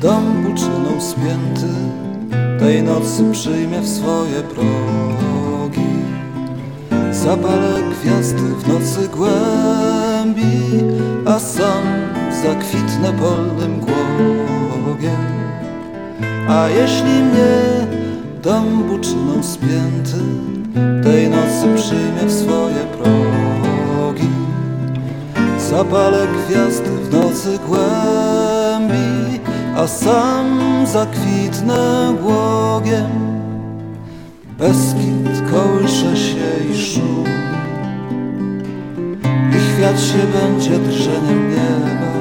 Dom buczyną spięty Tej nocy przyjmie w swoje progi. Zapalę gwiazdy w nocy głębi A sam zakwitnę polnym głogiem. A jeśli mnie dom buczyną spięty Tej nocy przyjmie w swoje progi. Zapalę gwiazdy w nocy głębi a sam zakwitnę głogiem. Beskid kołysze się i szumi i świat się będzie drżeniem nieba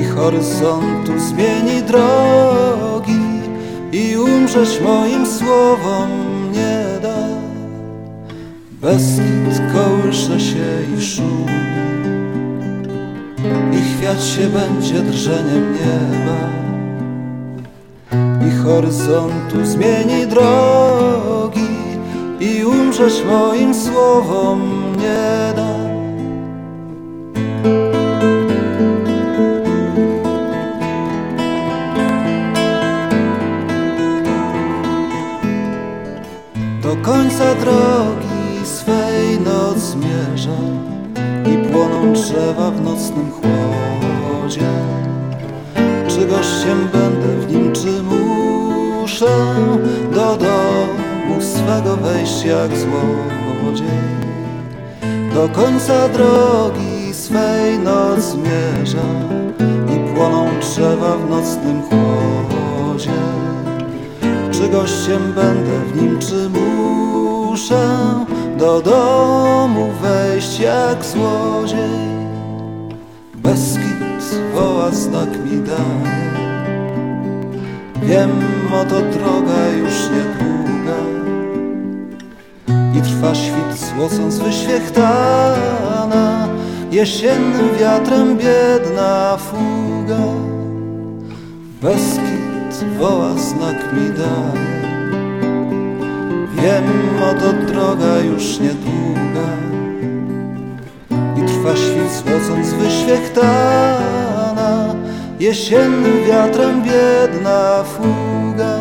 i horyzontu zmieni drogi i umrzeć moim słowom nie da. Beskid kołysze się i szumi i świat się będzie drżeniem nieba i horyzontu zmieni drogi i umrzeć moim słowom nie da. Do końca drogi swej noc zmierza i płoną drzewa w nocnym chłodzie. Czy gościem będę w nim, czy muszę do domu swego wejść jak złodziej? Do końca drogi swej noc zmierza i płoną drzewa w nocnym chłodzie. Czy gościem będę w nim, czy muszę do domu wejść jak złodziej? Woła znak mi daje Wiem, oto droga już niedługa I trwa świt złocąc wyświechtana Jesiennym wiatrem biedna fuga. Beskid woła znak mi daje Wiem, oto droga już niedługa i trwa świt złocąc wyświechtana Jesiennym wiatrem biedna fuga